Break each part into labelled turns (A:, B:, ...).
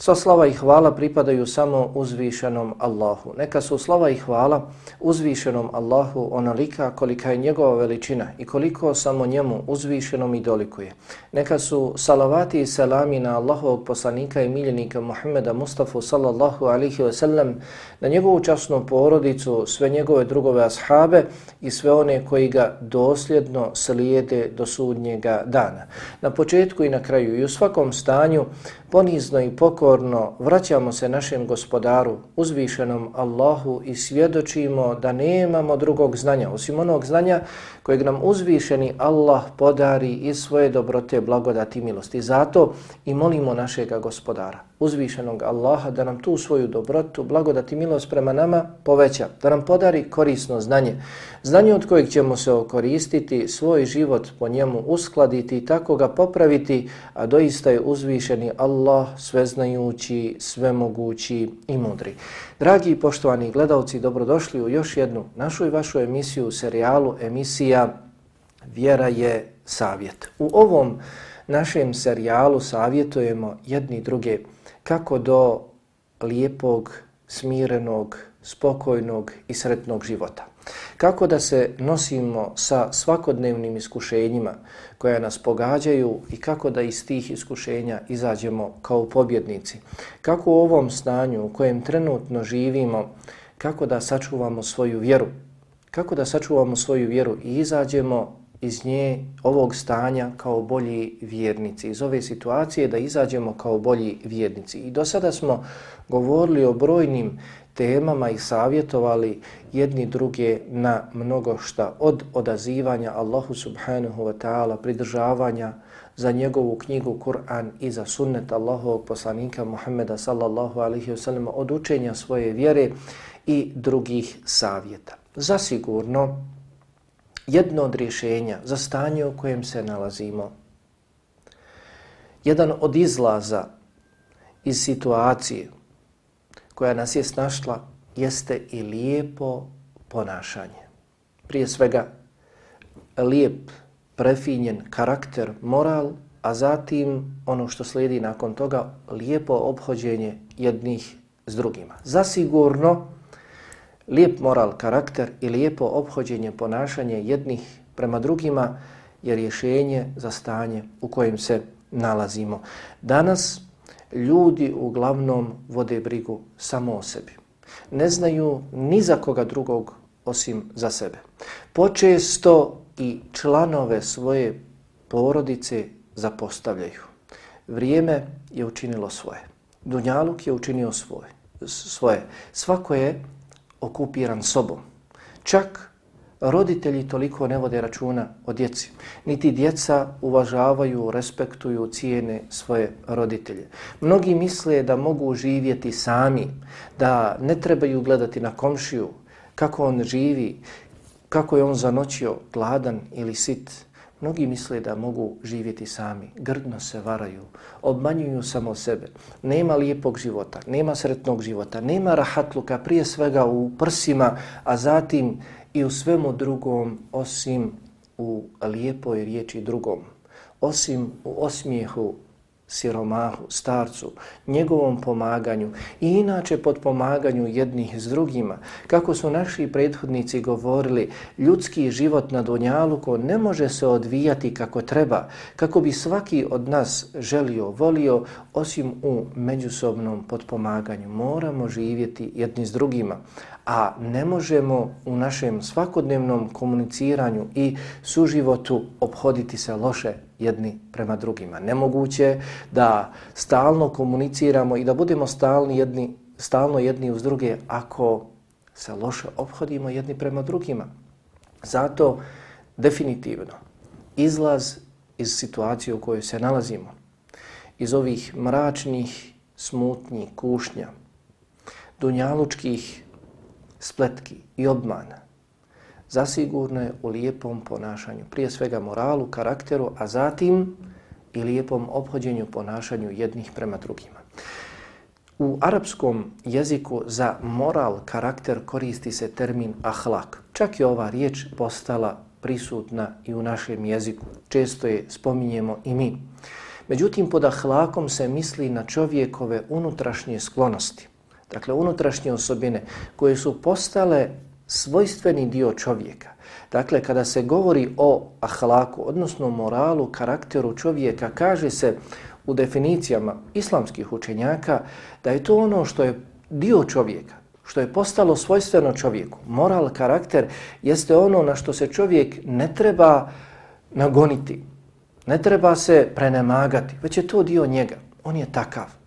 A: Sva slava i hvala pripadaju samo uzvišenom Allahu. Neka su slava i hvala uzvišenom Allahu onolika kolika je njegova veličina i koliko samo njemu uzvišenom i dolikuje. Neka su salavati i selami na Allahovog poslanika i miljenika Muhammeda Mustafa sallallahu alihi wasallam, na njegovu časnu porodicu, sve njegove drugove ashabe i sve one koji ga dosljedno slijede do sudnjega dana. Na početku i na kraju i u svakom stanju ponizno i pokorno vraćamo se našem gospodaru, uzvišenom Allahu i svjedočimo da nemamo drugog znanja, osim onog znanja kojeg nam uzvišeni Allah podari iz svoje dobrote, blagodati i milosti. Zato i molimo našega gospodara, uzvišenog Allaha, da nam tu svoju dobrotu, blagodati i milost prema nama poveća, da nam podari korisno znanje, znanje od kojeg ćemo se okoristiti, svoj život po njemu uskladiti i tako ga popraviti, a doista je uzvišeni Allah sveznajući, svemogući i mudri. Dragi i poštovani gledalci, dobrodošli u još jednu našu i vašu emisiju, serijalu emisija Vjera je savjet. U ovom našem serijalu savjetujemo jedni druge kako do lijepog, smirenog, spokojnog i sretnog života. Kako da se nosimo sa svakodnevnim iskušenjima koja nas pogađaju i kako da iz tih iskušenja izađemo kao pobjednici. Kako u ovom stanju u kojem trenutno živimo, kako da sačuvamo svoju vjeru. Kako da sačuvamo svoju vjeru i izađemo iz nje ovog stanja kao bolji vjernici. Iz ove situacije da izađemo kao bolji vjernici. I do sada smo govorili o brojnim temama i savjetovali jedni druge na mnogo šta od odazivanja Allahu subhanahu wa ta'ala, pridržavanja za njegovu knjigu Kur'an i za sunnet Allahovog poslanika Muhammeda sallallahu alaihi wasallam od učenja svoje vjere i drugih savjeta. Zasigurno, jedno od rješenja za stanje u kojem se nalazimo, jedan od izlaza iz situacije koja nas je snašla jeste i lijepo ponašanje. Prije svega lijep, prefinjen karakter, moral, a zatim ono što slijedi nakon toga, lijepo obhođenje jednih s drugima. Zasigurno, lijep moral, karakter i lijepo obhođenje, ponašanje jednih prema drugima je rješenje za stanje u kojem se nalazimo. Danas ljudi uglavnom vode brigu samo o sebi. Ne znaju ni za koga drugog osim za sebe. Počesto i članove svoje porodice zapostavljaju. Vrijeme je učinilo svoje. Dunjaluk je učinio svoje. svoje. Svako je okupiran sobom. Čak roditelji toliko ne vode računa o djeci. Niti djeca uvažavaju, respektuju, cijene svoje roditelje. Mnogi misle da mogu živjeti sami, da ne trebaju gledati na komšiju, kako on živi, kako je on zanoćio gladan ili sit. Mnogi misle da mogu živjeti sami, grdno se varaju, obmanjuju samo sebe. Nema lijepog života, nema sretnog života, nema rahatluka prije svega u prsima, a zatim i u svemu drugom osim u lijepoj riječi drugom, osim u osmijehu siromahu, starcu, njegovom pomaganju i inače pod pomaganju jednih s drugima. Kako su naši prethodnici govorili, ljudski život na Dunjaluku ne može se odvijati kako treba, kako bi svaki od nas želio, volio, osim u međusobnom podpomaganju. Moramo živjeti jedni s drugima, a ne možemo u našem svakodnevnom komuniciranju i suživotu obhoditi se loše jedni prema drugima. Nemoguće da stalno komuniciramo i da budemo stalni jedni, stalno jedni uz druge ako se loše obhodimo jedni prema drugima. Zato definitivno izlaz iz situacije u kojoj se nalazimo, iz ovih mračnih, smutnjih, kušnja, dunjalučkih spletki i obmana, zasigurno je u lijepom ponašanju. Prije svega moralu, karakteru, a zatim i lijepom obhođenju ponašanju jednih prema drugima. U arapskom jeziku za moral, karakter koristi se termin ahlak. Čak je ova riječ postala prisutna i u našem jeziku. Često je spominjemo i mi. Međutim, pod ahlakom se misli na čovjekove unutrašnje sklonosti. Dakle, unutrašnje osobine koje su postale svojstveni dio čovjeka. Dakle, kada se govori o ahlaku, odnosno moralu, karakteru čovjeka, kaže se u definicijama islamskih učenjaka da je to ono što je dio čovjeka, što je postalo svojstveno čovjeku. Moral, karakter jeste ono na što se čovjek ne treba nagoniti, ne treba se prenemagati, već je to dio njega. On je takav.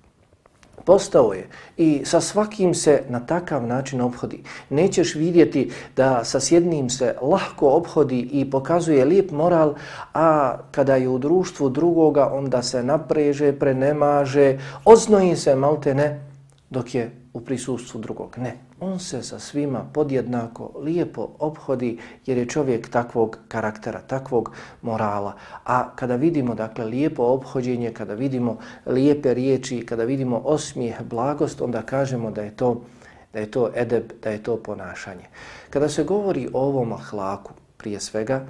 A: Postao je i sa svakim se na takav način obhodi. Nećeš vidjeti da sa sjednim se lahko obhodi i pokazuje lijep moral, a kada je u društvu drugoga onda se napreže, prenemaže, oznoji se malte ne, dok je u prisustvu drugog. Ne, on se sa svima podjednako lijepo obhodi jer je čovjek takvog karaktera, takvog morala. A kada vidimo dakle lijepo obhođenje, kada vidimo lijepe riječi, kada vidimo osmijeh, blagost, onda kažemo da je to da je to edeb, da je to ponašanje. Kada se govori o ovom ahlaku, prije svega,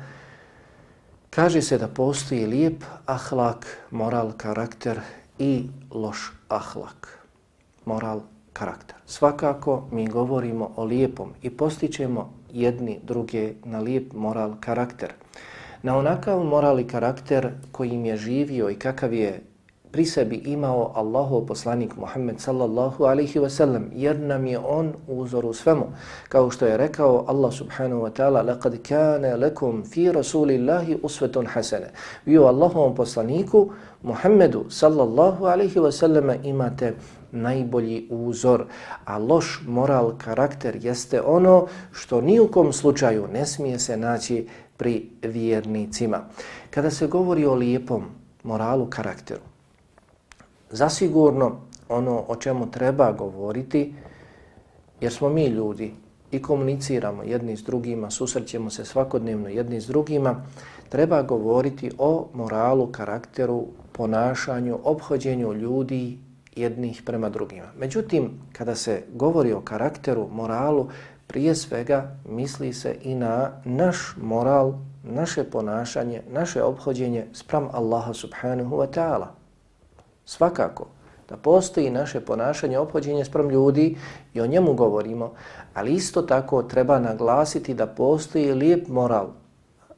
A: kaže se da postoji lijep ahlak, moral, karakter i loš ahlak, moral, karakter. Svakako mi govorimo o lijepom i postićemo jedni druge na lijep moral karakter. Na onakav moral i karakter kojim je živio i kakav je pri sebi imao Allahov poslanik Muhammed sallallahu alaihi wa sallam, jer nam je on uzor u svemu. Kao što je rekao Allah subhanahu wa ta'ala, لَقَدْ كَانَ لَكُمْ فِي رَسُولِ اللَّهِ hasana حَسَنَةٌ Vi u Allahovom poslaniku Muhammedu sallallahu alaihi wa sallam imate najbolji uzor, a loš moral karakter jeste ono što nijukom slučaju ne smije se naći pri vjernicima. Kada se govori o lijepom moralu karakteru, zasigurno ono o čemu treba govoriti, jer smo mi ljudi i komuniciramo jedni s drugima, susrećemo se svakodnevno jedni s drugima, treba govoriti o moralu, karakteru, ponašanju, obhođenju ljudi jednih prema drugima. Međutim, kada se govori o karakteru, moralu, prije svega misli se i na naš moral, naše ponašanje, naše obhođenje sprem Allaha subhanahu wa ta'ala. Svakako da postoji naše ponašanje, obhođenje sprem ljudi i o njemu govorimo, ali isto tako treba naglasiti da postoji lijep moral,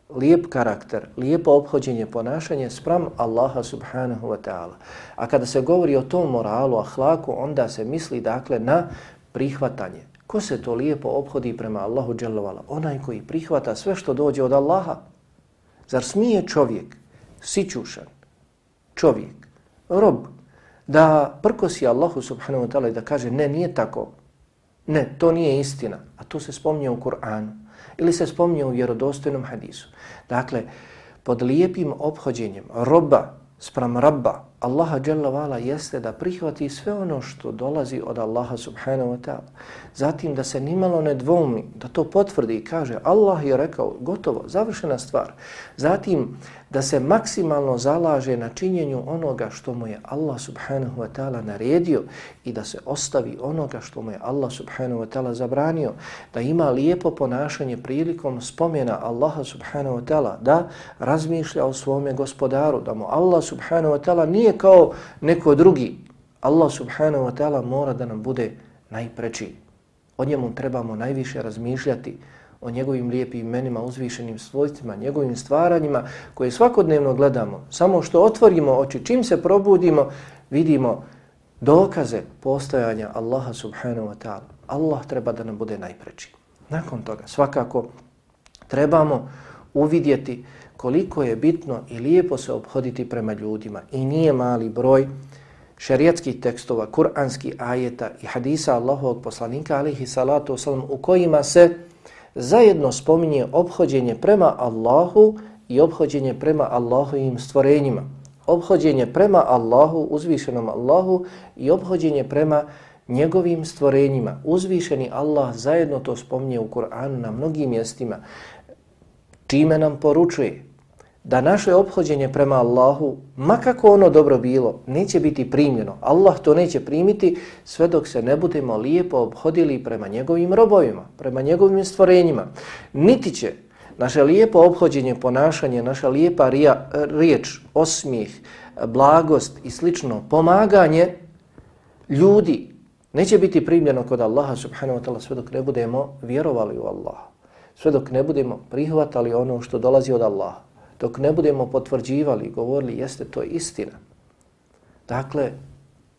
A: lijep karakter, lijepo obhođenje, ponašanje sprem Allaha subhanahu wa ta'ala. A kada se govori o tom moralu, ahlaku, onda se misli dakle na prihvatanje. Ko se to lijepo obhodi prema Allahu dželovala? Onaj koji prihvata sve što dođe od Allaha. Zar smije čovjek, sićušan, čovjek, rob, da prkosi Allahu subhanahu wa ta'ala i da kaže ne, nije tako. Ne, to nije istina. A to se spominje u Kur'anu ili se spominje u vjerodostojnom hadisu. Dakle, pod lijepim obhođenjem roba sprem rabba Allaha Jalla Vala jeste da prihvati sve ono što dolazi od Allaha Subhanahu Wa Ta'ala. Zatim da se nimalo ne dvomi, da to potvrdi i kaže Allah je rekao gotovo, završena stvar. Zatim da se maksimalno zalaže na činjenju onoga što mu je Allah subhanahu wa ta'ala naredio i da se ostavi onoga što mu je Allah subhanahu wa ta'ala zabranio, da ima lijepo ponašanje prilikom spomena Allaha subhanahu wa ta'ala, da razmišlja o svome gospodaru, da mu Allah subhanahu wa ta'ala nije kao neko drugi. Allah subhanahu wa ta'ala mora da nam bude najpreći. O njemu trebamo najviše razmišljati, o njegovim lijepim imenima, uzvišenim svojstvima, njegovim stvaranjima koje svakodnevno gledamo. Samo što otvorimo oči, čim se probudimo, vidimo dokaze postojanja Allaha subhanahu wa ta'ala. Allah treba da nam bude najpreći. Nakon toga svakako trebamo uvidjeti koliko je bitno i lijepo se obhoditi prema ljudima. I nije mali broj šerijatskih tekstova, kuranskih ajeta i hadisa Allahovog poslanika alihi salatu wasalam u kojima se zajedno spominje obhođenje prema Allahu i obhođenje prema Allahovim stvorenjima. Obhođenje prema Allahu, uzvišenom Allahu i obhođenje prema njegovim stvorenjima. Uzvišeni Allah zajedno to spominje u Kur'anu na mnogim mjestima, čime nam poručuje da naše obhođenje prema Allahu, makako ono dobro bilo, neće biti primljeno. Allah to neće primiti sve dok se ne budemo lijepo obhodili prema njegovim robovima, prema njegovim stvorenjima. Niti će naše lijepo obhođenje, ponašanje, naša lijepa rija, riječ, osmijeh, blagost i slično, pomaganje ljudi neće biti primljeno kod Allaha subhanahu wa ta'ala sve dok ne budemo vjerovali u Allaha. Sve dok ne budemo prihvatali ono što dolazi od Allaha dok ne budemo potvrđivali, govorili, jeste to istina. Dakle,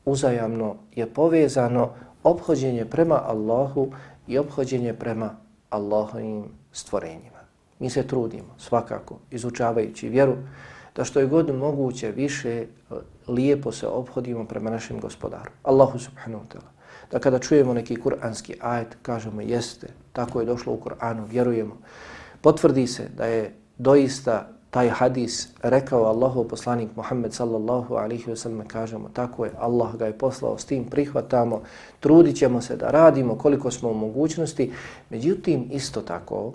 A: uzajamno je povezano obhođenje prema Allahu i obhođenje prema Allahovim stvorenjima. Mi se trudimo svakako, izučavajući vjeru, da što je god moguće više lijepo se obhodimo prema našem gospodaru. Allahu subhanahu wa ta'ala. Da kada čujemo neki kuranski ajet, kažemo jeste, tako je došlo u Kur'anu, vjerujemo. Potvrdi se da je doista taj hadis rekao Allahu poslanik Muhammed sallallahu alaihi ve sellem kažemo tako je, Allah ga je poslao, s tim prihvatamo, trudit se da radimo koliko smo u mogućnosti, međutim isto tako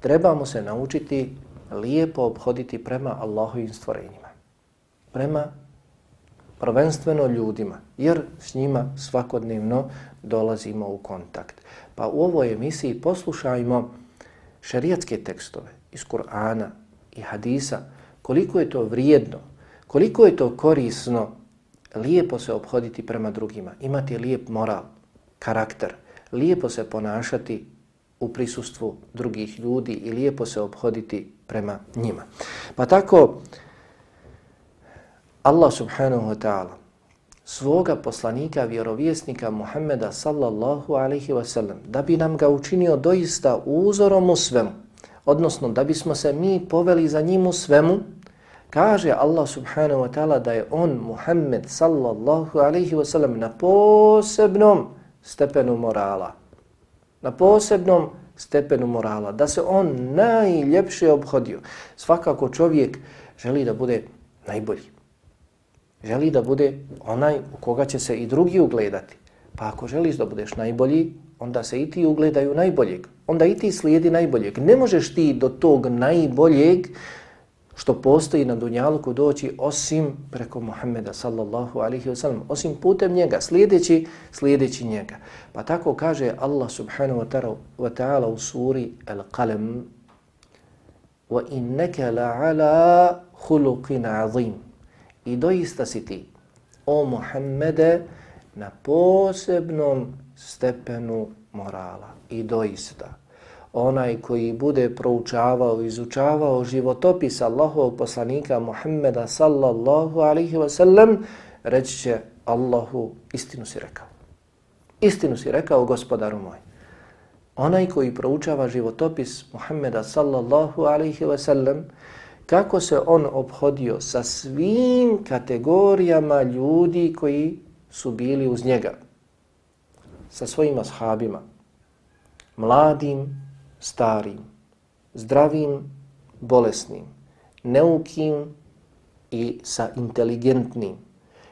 A: trebamo se naučiti lijepo obhoditi prema Allahovim stvorenjima, prema prvenstveno ljudima, jer s njima svakodnevno dolazimo u kontakt. Pa u ovoj emisiji poslušajmo šerijatske tekstove iz Kur'ana, i hadisa, koliko je to vrijedno, koliko je to korisno lijepo se obhoditi prema drugima, imati lijep moral, karakter, lijepo se ponašati u prisustvu drugih ljudi i lijepo se obhoditi prema njima. Pa tako, Allah subhanahu wa ta'ala svoga poslanika, vjerovjesnika Muhammeda sallallahu alaihi wasallam, da bi nam ga učinio doista uzorom u svemu, odnosno da bismo se mi poveli za njim u svemu, kaže Allah subhanahu wa ta'ala da je on, Muhammed sallallahu alaihi wasallam na posebnom stepenu morala. Na posebnom stepenu morala. Da se on najljepše obhodio. Svakako čovjek želi da bude najbolji. Želi da bude onaj u koga će se i drugi ugledati. Pa ako želiš da budeš najbolji, onda se i ti ugledaju najboljeg. Onda i ti slijedi najboljeg. Ne možeš ti do tog najboljeg što postoji na Dunjaluku doći osim preko Muhammeda sallallahu alaihi wa sallam, osim putem njega, slijedeći, slijedeći njega. Pa tako kaže Allah subhanahu wa ta'ala u suri Al-Qalam wa innaka la'ala khuluqin azim. I doista si ti, o Muhammede, na posebnom stepenu morala. I doista, onaj koji bude proučavao, izučavao životopis Allahovog poslanika Muhammeda sallallahu alaihi wa sallam, reći će Allahu, istinu si rekao. Istinu si rekao, gospodaru moj. Onaj koji proučava životopis Muhammeda sallallahu alaihi wa sallam, kako se on obhodio sa svim kategorijama ljudi koji su bili uz njega sa svojim ashabima, mladim, starim, zdravim, bolesnim, neukim i sa inteligentnim.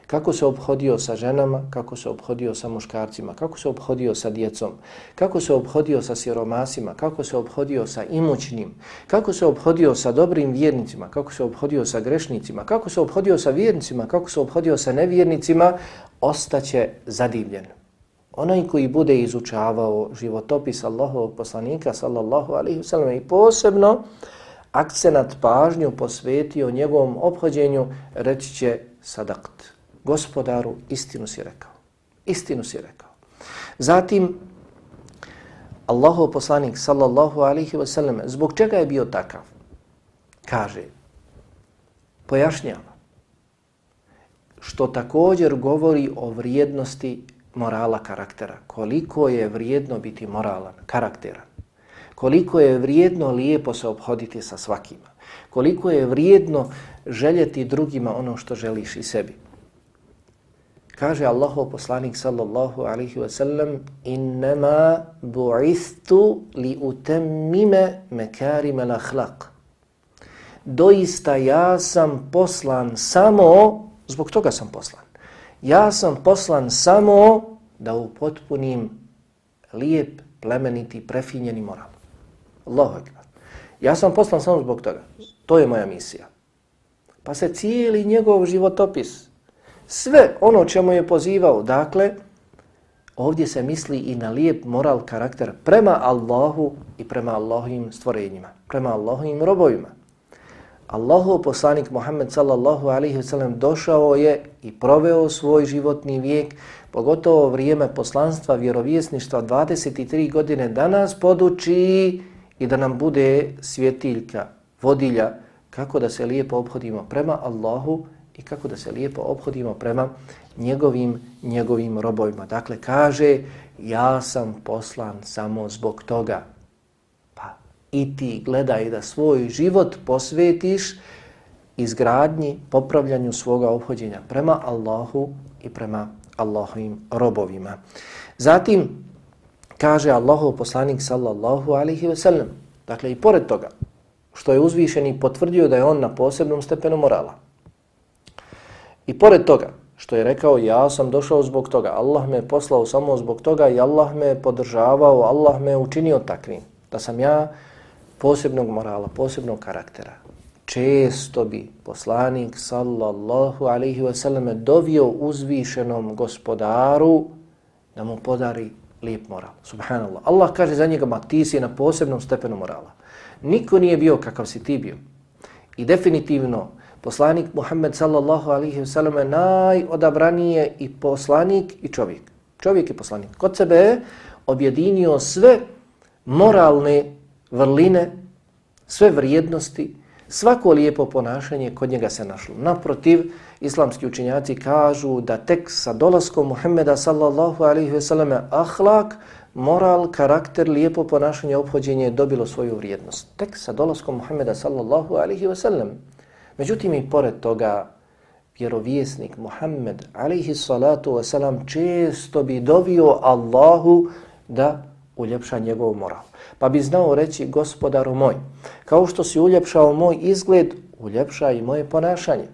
A: Kako se obhodio sa ženama, kako se obhodio sa muškarcima, kako se obhodio sa djecom, kako se obhodio sa siromasima, kako se obhodio sa imućnim, kako se obhodio sa dobrim vjernicima, kako se obhodio sa grešnicima, kako se obhodio sa vjernicima, kako se obhodio sa nevjernicima, ostaće zadivljen. Onaj koji bude izučavao životopis Allahovog poslanika sallallahu alaihi wasallam i posebno akcenat pažnju posvetio njegovom obhođenju, reći će sadakt. Gospodaru, istinu si rekao. Istinu si rekao. Zatim, Allahov poslanik sallallahu alaihi wasallam, zbog čega je bio takav? Kaže, pojašnjava, što također govori o vrijednosti morala karaktera. Koliko je vrijedno biti moralan, karakteran. Koliko je vrijedno lijepo se obhoditi sa svakima. Koliko je vrijedno željeti drugima ono što želiš i sebi. Kaže Allahov poslanik sallallahu alaihi wa sallam innama bu'istu li utemmime al-akhlaq." Doista ja sam poslan samo, zbog toga sam poslan, ja sam poslan samo da upotpunim lijep, plemeniti, prefinjeni moral. Allahu akbar. Ja sam poslan samo zbog toga. To je moja misija. Pa se cijeli njegov životopis, sve ono čemu je pozivao, dakle, ovdje se misli i na lijep moral karakter prema Allahu i prema Allahovim stvorenjima, prema Allahovim robovima. Allahu poslanik Muhammed sallallahu alaihi ve sellem došao je i proveo svoj životni vijek, pogotovo vrijeme poslanstva vjerovjesništva 23 godine danas poduči i da nam bude svjetiljka, vodilja, kako da se lijepo obhodimo prema Allahu i kako da se lijepo obhodimo prema njegovim, njegovim robovima. Dakle, kaže, ja sam poslan samo zbog toga. Pa i ti gledaj da svoj život posvetiš izgradnji, popravljanju svoga obhođenja prema Allahu i prema Allahovim robovima. Zatim, kaže Allahov poslanik sallallahu alaihi ve sellem, dakle i pored toga, što je uzvišeni potvrdio da je on na posebnom stepenu morala. I pored toga, što je rekao ja sam došao zbog toga, Allah me poslao samo zbog toga i Allah me podržavao, Allah me učinio takvim, da sam ja posebnog morala, posebnog karaktera. Često bi poslanik sallallahu alaihi ve selleme dovio uzvišenom gospodaru da mu podari lijep moral. Subhanallah. Allah kaže za njega, ma ti si na posebnom stepenu morala. Niko nije bio kakav si ti bio. I definitivno, poslanik Muhammed sallallahu alaihi wasallam je najodabranije i poslanik i čovjek. Čovjek i poslanik. Kod sebe je objedinio sve moralne vrline, sve vrijednosti, svako lijepo ponašanje kod njega se našlo. Naprotiv, islamski učinjaci kažu da tek sa dolaskom Muhammeda sallallahu alaihi wasallam ahlak, moral, karakter, lijepo ponašanje, obhođenje je dobilo svoju vrijednost. Tek sa dolaskom Muhammeda sallallahu alaihi wasallam. Međutim i pored toga, vjerovjesnik Muhammed alaihi salatu wasalam često bi dovio Allahu da uljepša njegov moral. Pa bi znao reći gospodaru moj, kao što si uljepšao moj izgled, uljepša i moje ponašanje.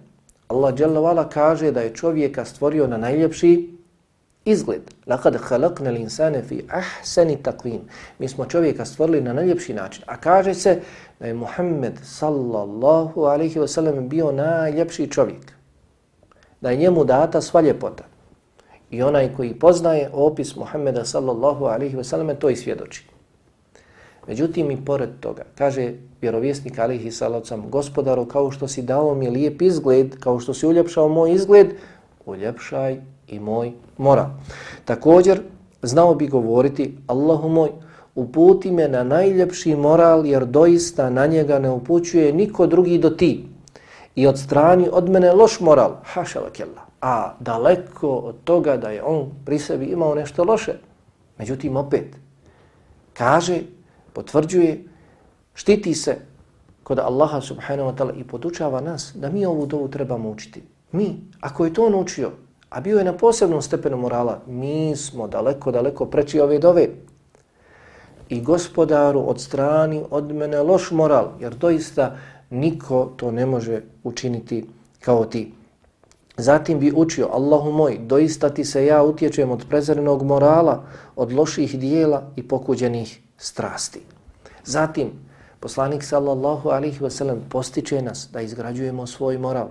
A: Allah kaže da je čovjeka stvorio na najljepši izgled. Laqad khalaqna al-insana fi ahsani taqwim. Mi smo čovjeka stvorili na najljepši način. A kaže se da je Muhammed sallallahu alejhi ve sellem bio najljepši čovjek. Da je njemu data sva ljepota. I onaj koji poznaje opis Muhammeda sallallahu alejhi ve sellem to i svjedoči. Međutim, i pored toga, kaže vjerovjesnik alihi salacom, gospodaru, kao što si dao mi lijep izgled, kao što si uljepšao moj izgled, uljepšaj i moj moral. Također, znao bi govoriti, Allahu moj, uputi me na najljepši moral, jer doista na njega ne upućuje niko drugi do ti. I od strani od mene loš moral, haša lakella. A daleko od toga da je on pri sebi imao nešto loše. Međutim, opet, kaže, potvrđuje, štiti se kod Allaha subhanahu wa ta'ala i podučava nas da mi ovu dovu trebamo učiti. Mi, ako je to on učio, a bio je na posebnom stepenu morala, mi smo daleko, daleko preći ove dove. I gospodaru od strani od mene loš moral, jer doista niko to ne može učiniti kao ti. Zatim bi učio, Allahu moj, doista ti se ja utječem od prezrenog morala, od loših dijela i pokuđenih strasti. Zatim, poslanik sallallahu alihi wasallam postiče nas da izgrađujemo svoj moral,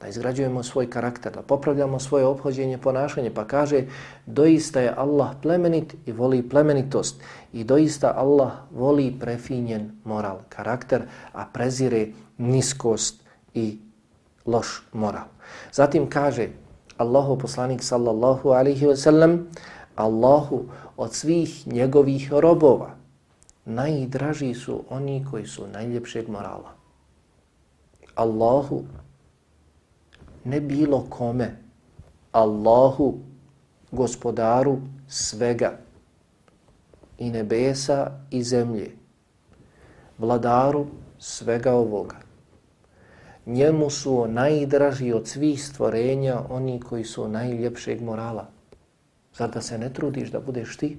A: da izgrađujemo svoj karakter, da popravljamo svoje obhođenje, ponašanje, pa kaže doista je Allah plemenit i voli plemenitost i doista Allah voli prefinjen moral, karakter, a prezire niskost i loš moral. Zatim kaže Allahu poslanik sallallahu alaihi ve sellem Allahu od svih njegovih robova najdraži su oni koji su najljepšeg morala. Allahu ne bilo kome, Allahu, gospodaru svega i nebesa i zemlje, vladaru svega ovoga. Njemu su najdraži od svih stvorenja oni koji su najljepšeg morala. Zar da se ne trudiš da budeš ti?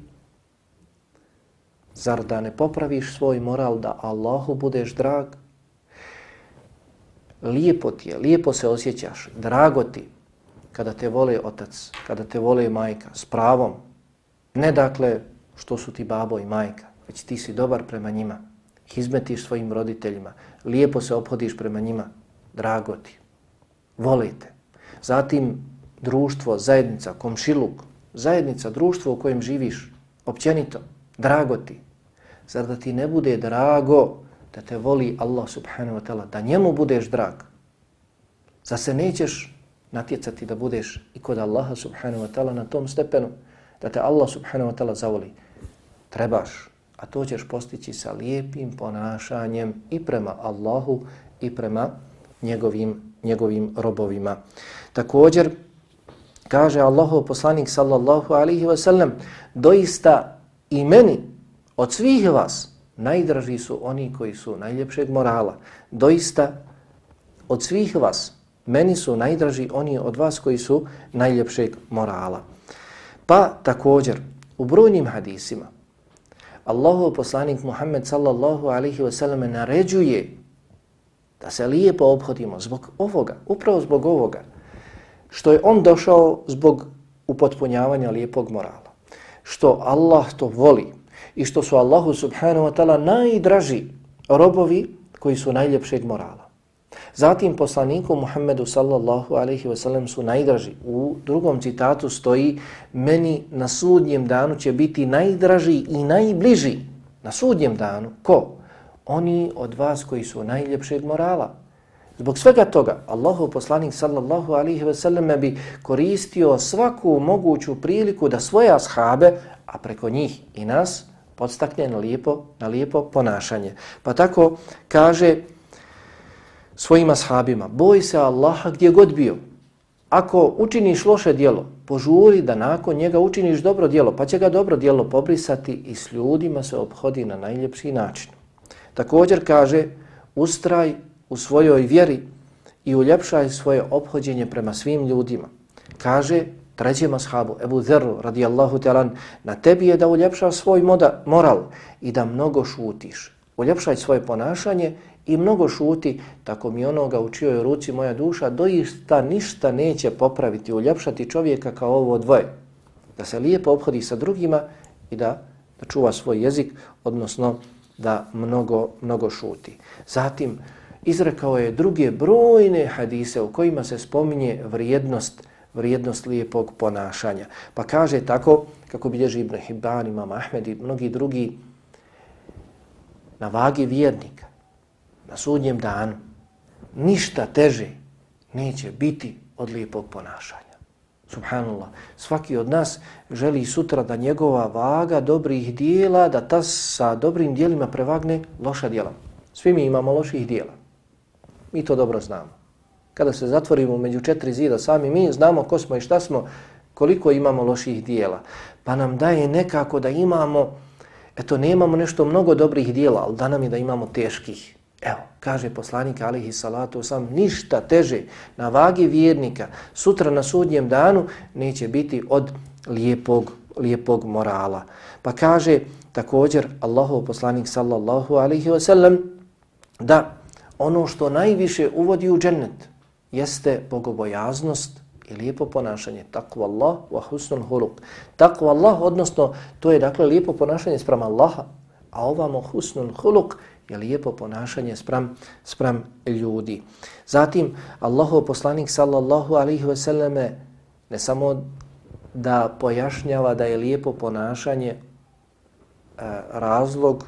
A: Zar da ne popraviš svoj moral da Allahu budeš drag? Lijepo ti je, lijepo se osjećaš, drago ti kada te vole otac, kada te vole majka, s pravom, Ne dakle što su ti babo i majka, već ti si dobar prema njima, izmetiš svojim roditeljima, lijepo se ophodiš prema njima, drago ti, volite. Zatim društvo, zajednica, komšiluk, zajednica, društvo u kojem živiš, općenito, drago ti. Zar da ti ne bude drago da te voli Allah subhanahu wa ta'ala, da njemu budeš drag? Za se nećeš natjecati da budeš i kod Allaha subhanahu wa ta'ala na tom stepenu, da te Allah subhanahu wa ta'ala zavoli? Trebaš, a to ćeš postići sa lijepim ponašanjem i prema Allahu i prema njegovim, njegovim robovima. Također, kaže Allahu poslanik sallallahu alihi wasallam, doista i meni od svih vas najdraži su oni koji su najljepšeg morala. Doista od svih vas meni su najdraži oni od vas koji su najljepšeg morala. Pa također u brojnim hadisima Allahu poslanik Muhammed sallallahu alaihi ve sallam naređuje da se lijepo obhodimo zbog ovoga, upravo zbog ovoga, što je on došao zbog upotpunjavanja lijepog morala. Što Allah to voli i što su Allahu subhanahu wa ta'ala najdraži robovi koji su najljepšeg morala. Zatim poslaniku Muhammedu sallallahu alaihi wa sallam su najdraži. U drugom citatu stoji meni na sudnjem danu će biti najdraži i najbliži. Na sudnjem danu. Ko? Oni od vas koji su najljepšeg morala. Zbog svega toga, Allahu poslanik sallallahu alaihi wa sallam bi koristio svaku moguću priliku da svoje ashabe, a preko njih i nas, podstakne na lijepo, na lijepo ponašanje. Pa tako kaže svojim ashabima, boj se Allaha gdje god bio. Ako učiniš loše dijelo, požuri da nakon njega učiniš dobro dijelo, pa će ga dobro dijelo pobrisati i s ljudima se obhodi na najljepši način. Također kaže, ustraj u svojoj vjeri i uljepšaj svoje obhođenje prema svim ljudima. Kaže trećem ashabu, Ebu Zerru radijallahu talan, na tebi je da uljepšaš svoj moda, moral i da mnogo šutiš. Uljepšaj svoje ponašanje i mnogo šuti, tako mi onoga u čioj ruci moja duša doista ništa neće popraviti, uljepšati čovjeka kao ovo dvoje. Da se lijepo obhodi sa drugima i da, da čuva svoj jezik, odnosno da mnogo, mnogo šuti. Zatim, izrekao je druge brojne hadise u kojima se spominje vrijednost, vrijednost lijepog ponašanja. Pa kaže tako, kako bilježi Ibn Hibban, Imam Ahmed i mnogi drugi, na vagi vjernika, na sudnjem danu, ništa teže neće biti od lijepog ponašanja. Subhanallah, svaki od nas želi sutra da njegova vaga dobrih dijela, da ta sa dobrim dijelima prevagne loša dijela. Svi mi imamo loših dijela. Mi to dobro znamo. Kada se zatvorimo među četiri zida, sami mi znamo ko smo i šta smo, koliko imamo loših dijela. Pa nam daje nekako da imamo, eto, nemamo nešto mnogo dobrih dijela, ali da nam je da imamo teških. Evo, kaže poslanik alihi salatu sam, ništa teže na vagi vjernika sutra na sudnjem danu neće biti od lijepog, lijepog morala. Pa kaže također Allahov poslanik sallallahu alihi wasallam da ono što najviše uvodi u džennet jeste bogobojaznost i lijepo ponašanje. Takva Allah wa husnul huluk. Takva Allah, odnosno to je dakle lijepo ponašanje sprem Allaha, a ovamo husnul huluk je lijepo ponašanje sprem, sprem ljudi. Zatim, Allahov poslanik sallallahu alaihi ve selleme ne samo da pojašnjava da je lijepo ponašanje e, razlog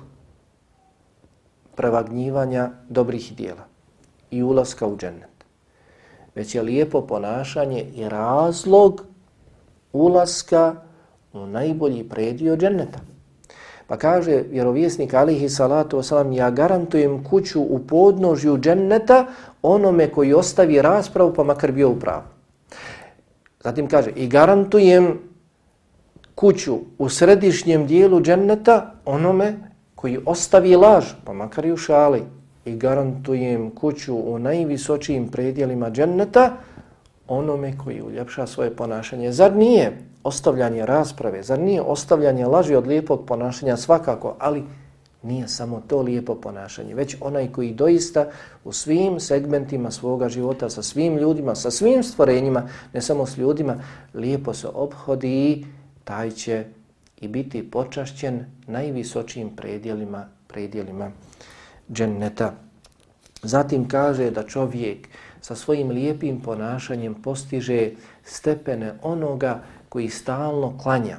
A: prevagnjivanja dobrih dijela i ulaska u džennet. Već je lijepo ponašanje i razlog ulaska u najbolji predio dženneta. Pa kaže vjerovjesnik alihi salatu wasalam, ja garantujem kuću u podnožju dženneta onome koji ostavi raspravu pa makar bio u pravu. Zatim kaže, i garantujem kuću u središnjem dijelu dženneta onome koji ostavi laž, pa makar i u šali. I garantujem kuću u najvisočijim predjelima dženneta onome koji uljepša svoje ponašanje. Zar nije? ostavljanje rasprave, zar nije ostavljanje laži od lijepog ponašanja svakako, ali nije samo to lijepo ponašanje, već onaj koji doista u svim segmentima svoga života, sa svim ljudima, sa svim stvorenjima, ne samo s ljudima, lijepo se obhodi, taj će i biti počašćen najvisočijim predjelima, predjelima dženneta. Zatim kaže da čovjek sa svojim lijepim ponašanjem postiže stepene onoga koji stalno klanja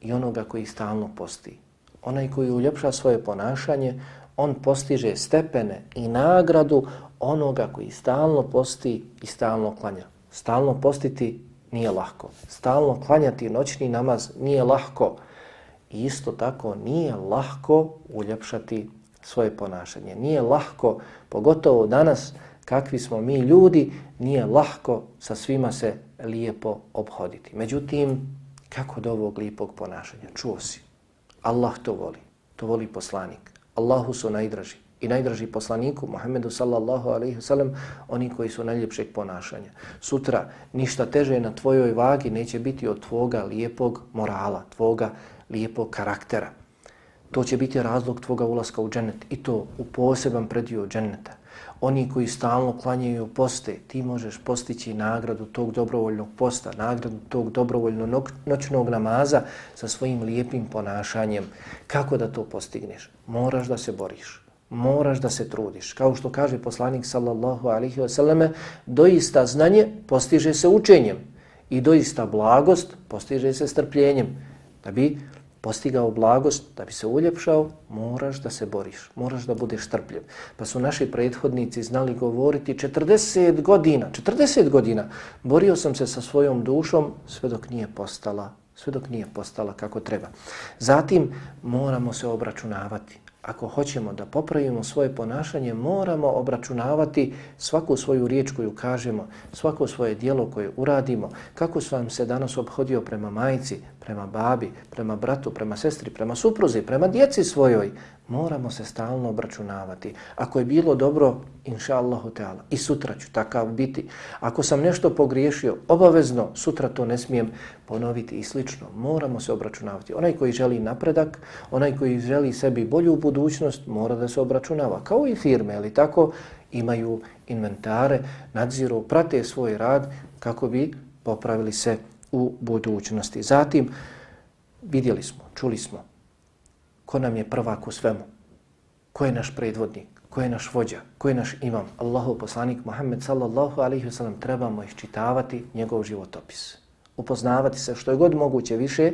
A: i onoga koji stalno posti. Onaj koji uljepša svoje ponašanje, on postiže stepene i nagradu onoga koji stalno posti i stalno klanja. Stalno postiti nije lahko. Stalno klanjati noćni namaz nije lahko. I isto tako nije lahko uljepšati svoje ponašanje. Nije lahko, pogotovo danas, kakvi smo mi ljudi, nije lahko sa svima se lijepo obhoditi. Međutim, kako do ovog lijepog ponašanja? Čuo si. Allah to voli. To voli poslanik. Allahu su najdraži i najdraži poslaniku Muhammedu sallallahu alaihi wasallam oni koji su najljepšeg ponašanja. Sutra ništa teže na tvojoj vagi neće biti od tvoga lijepog morala, tvoga lijepog karaktera. To će biti razlog tvoga ulaska u džennet i to u poseban predio dženneta. Oni koji stalno klanjaju poste, ti možeš postići nagradu tog dobrovoljnog posta, nagradu tog dobrovoljnog noćnog namaza sa svojim lijepim ponašanjem. Kako da to postigneš? Moraš da se boriš moraš da se trudiš. Kao što kaže poslanik sallallahu alaihi wasallame, doista znanje postiže se učenjem i doista blagost postiže se strpljenjem. Da bi postigao blagost, da bi se uljepšao, moraš da se boriš, moraš da budeš strpljiv. Pa su naši prethodnici znali govoriti 40 godina, 40 godina borio sam se sa svojom dušom sve dok nije postala sve dok nije postala kako treba. Zatim moramo se obračunavati ako hoćemo da popravimo svoje ponašanje, moramo obračunavati svaku svoju riječ koju kažemo, svako svoje dijelo koje uradimo, kako sam se danas obhodio prema majici, prema babi, prema bratu, prema sestri, prema supruzi, prema djeci svojoj, moramo se stalno obračunavati. Ako je bilo dobro, inša Allahu Teala, i sutra ću takav biti. Ako sam nešto pogriješio, obavezno, sutra to ne smijem ponoviti i slično. Moramo se obračunavati. Onaj koji želi napredak, onaj koji želi sebi bolju budućnost, mora da se obračunava. Kao i firme, ali tako, imaju inventare, nadziru, prate svoj rad kako bi popravili se u budućnosti. Zatim, vidjeli smo, čuli smo, ko nam je prvak u svemu, ko je naš predvodnik, ko je naš vođa, ko je naš imam, Allahu poslanik Muhammed sallallahu alaihi wasallam, trebamo iščitavati njegov životopis. Upoznavati se što je god moguće više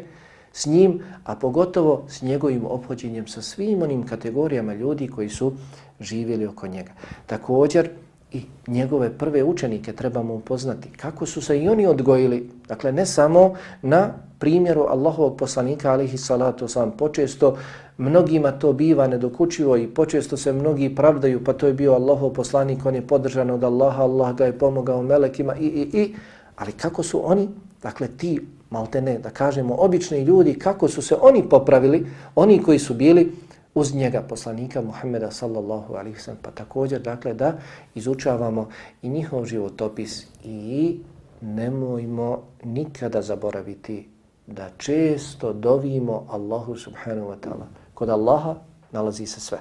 A: s njim, a pogotovo s njegovim obhođenjem sa svim onim kategorijama ljudi koji su živjeli oko njega. Također, i njegove prve učenike trebamo upoznati. Kako su se i oni odgojili, dakle ne samo na primjeru Allahovog poslanika alihi salatu sam počesto mnogima to biva nedokučivo i počesto se mnogi pravdaju pa to je bio Allahov poslanik, on je podržan od Allaha, Allah ga je pomogao melekima i, i, i, ali kako su oni, dakle ti maltene, da kažemo, obični ljudi, kako su se oni popravili, oni koji su bili uz njega poslanika Muhammeda sallallahu alaihi sallam, pa također dakle da izučavamo i njihov životopis i nemojmo nikada zaboraviti da često dovimo Allahu subhanahu wa ta'ala. Kod Allaha nalazi se sve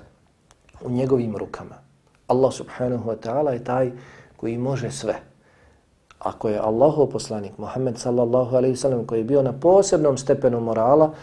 A: u njegovim rukama. Allah subhanahu wa ta'ala je taj koji može sve. Ako je Allahov poslanik Muhammed sallallahu alaihi sallam koji je bio na posebnom stepenu morala,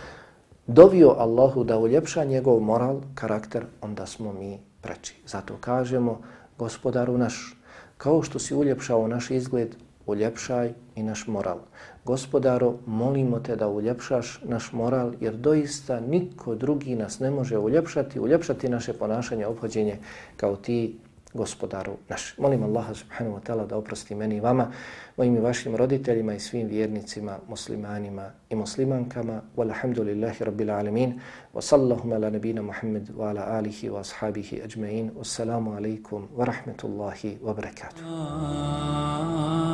A: dovio Allahu da uljepša njegov moral, karakter, onda smo mi preči. Zato kažemo, gospodaru naš, kao što si uljepšao naš izgled, uljepšaj i naš moral. Gospodaro, molimo te da uljepšaš naš moral, jer doista niko drugi nas ne može uljepšati, uljepšati naše ponašanje, obhođenje kao ti, gospodaru naš. Molim Allaha subhanahu wa ta'ala da oprosti meni i vama, mojim i vašim roditeljima i svim vjernicima, muslimanima i muslimankama. Walhamdulillahi rabbil alamin. Wa sallahu ala nabina Muhammed wa ala alihi wa ashabihi ajma'in. Wassalamu alaikum wa rahmatullahi wa barakatuh. Ah.